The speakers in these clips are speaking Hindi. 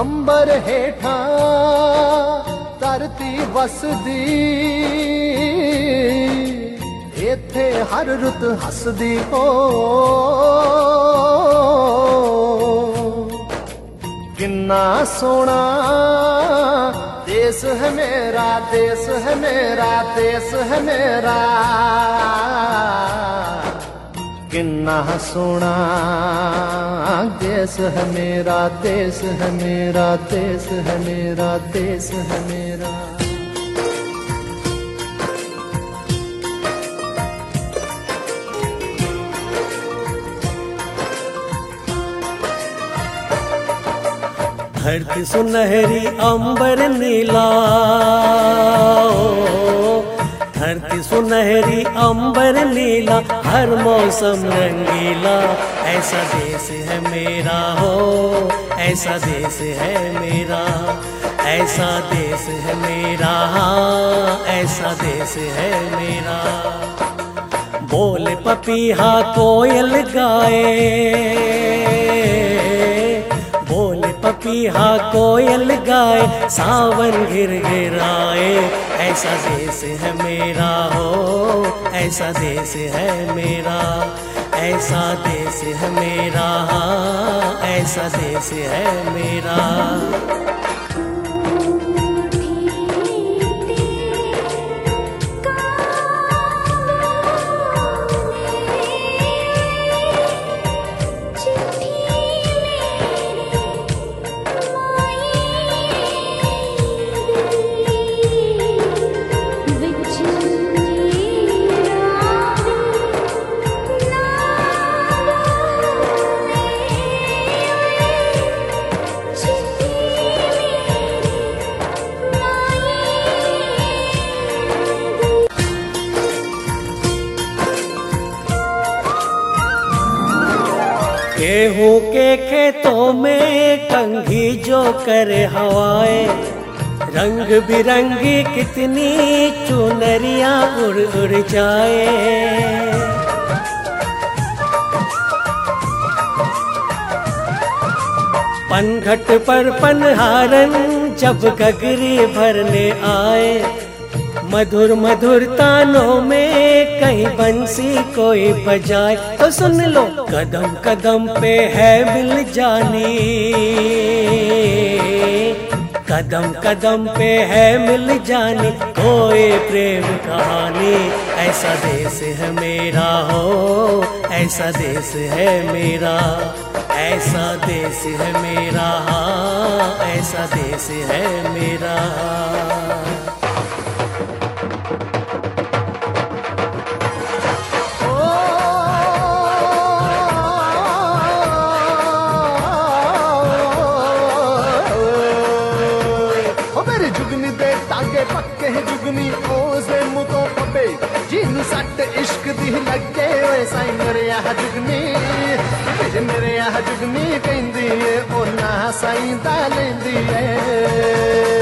ਅੰਬਰ ਹੇਠਾਂ ਧਰਤੀ ਵਸਦੀ ਇੱਥੇ ਹਰ ਰੁੱਤ ਹੱਸਦੀ ਹੋ ਕਿੰਨਾ ਸੋਹਣਾ देश है मेरा, देश है मेरा, देश है मेरा। किन्ना सोना, देश है मेरा, देश है मेरा, देश है मेरा, देश है मेरा। धरती सुनहरी अंबर नीला धरती सुनहरी अंबर नीला, हर मौसम रंगीला। ऐसा देश है मेरा हो, ऐसा देश है मेरा। ऐसा देश है मेरा हाँ ऐसा देश है मेरा। बोल पपीहा कोयल गाए। पपीहा कोयल गाए सावन घिर गिराए ऐसा देश है मेरा हो, ऐसा देश है मेरा। ऐसा देश है मेरा, ऐसा देश है मेरा। गेहूँ के खेतों में कंघी जो करे हवाए। रंग बिरंगी कितनी चुनरिया उड़ उड़ जाए। पनघट पर पनहारन जब गगरी भरने आए। मधुर मधुर तानों में कहीं बंसी कोई बजाए तो सुन लो, कदम कदम पे है मिल जानी। कदम कदम पे है मिल जानी, कोई प्रेम कहानी, ऐसा देश है मेरा, हो, ऐसा देश है मेरा, ऐसा देश है मेरा, ऐसा देश है मेरा। ਜਿਹਨੂੰ ਸੱਟ ਇਸ਼ਕ ਦੀ ਲੱਗੇ ਓਏ ਸਾਈ ਮੇਰੇ ਆਹ ਜੁਗਨੀ। ਮੇਰੇ ਮੇਰੇ ਆਹ ਜੁਗਨੀ ਕਹਿੰਦੀ ਏ ਉਹ ਨਾ ਸਾਈ ਦਾ ਲੈਂਦੀ ਏ।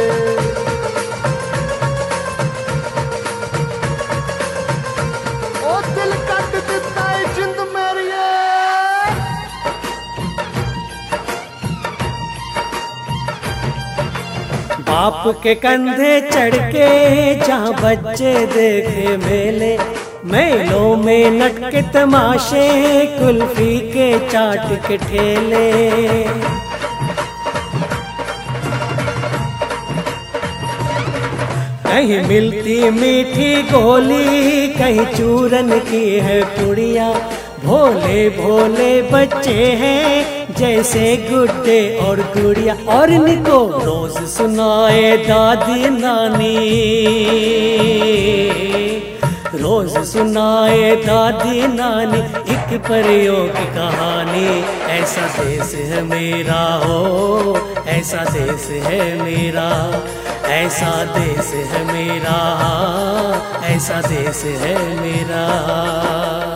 बाप के कंधे चढ़ के जहाँ बच्चे देखे मेले, मेलों में नटके तमाशे कुल्फी के चाट के ठेले। कहीं मिलती मीठी गोली, कहीं चूरन की है पुड़िया। भोले भोले बच्चे हैं जैसे गुड्डे और गुड़िया, और इनको रोज सुनाए दादी नानी। रोज सुनाए दादी नानी, एक परियों की कहानी। ऐसा देश है मेरा, हो, ऐसा देश है मेरा, ऐसा देश है मेरा, ऐसा देश है मेरा।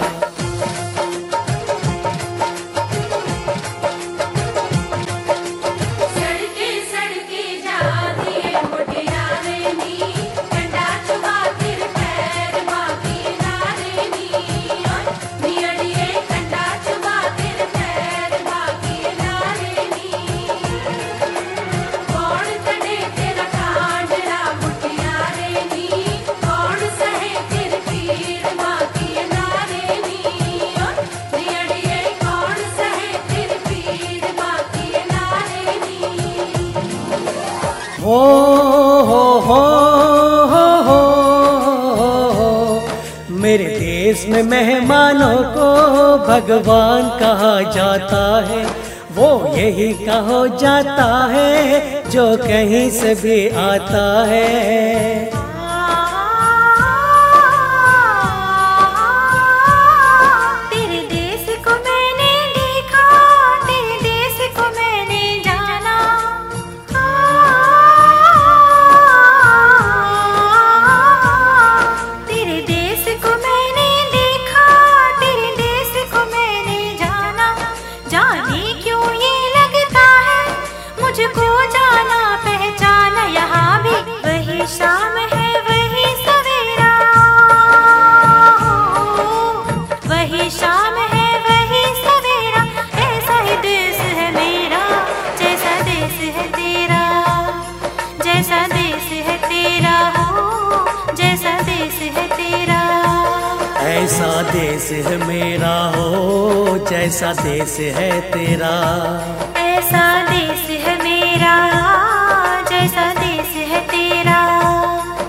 हो हो मेरे देश में मेहमानों को भगवान कहा जाता है। वो यही कहो जाता है, जो कहीं से भी आता है। देश है मेरा हो जैसा देश है तेरा। ऐसा देश है मेरा जैसा देश है तेरा।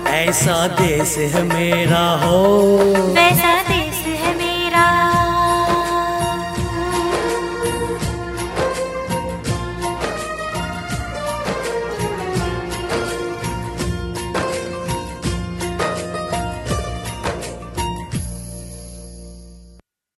ऐसा देश है मेरा हो। वैसा